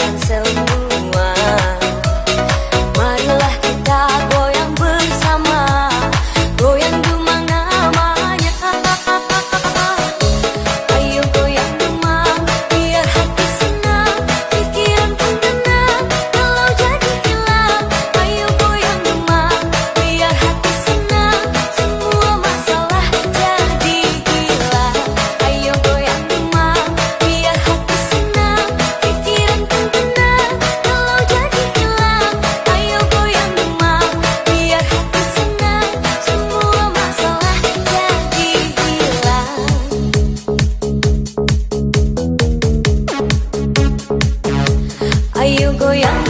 and silver. 고요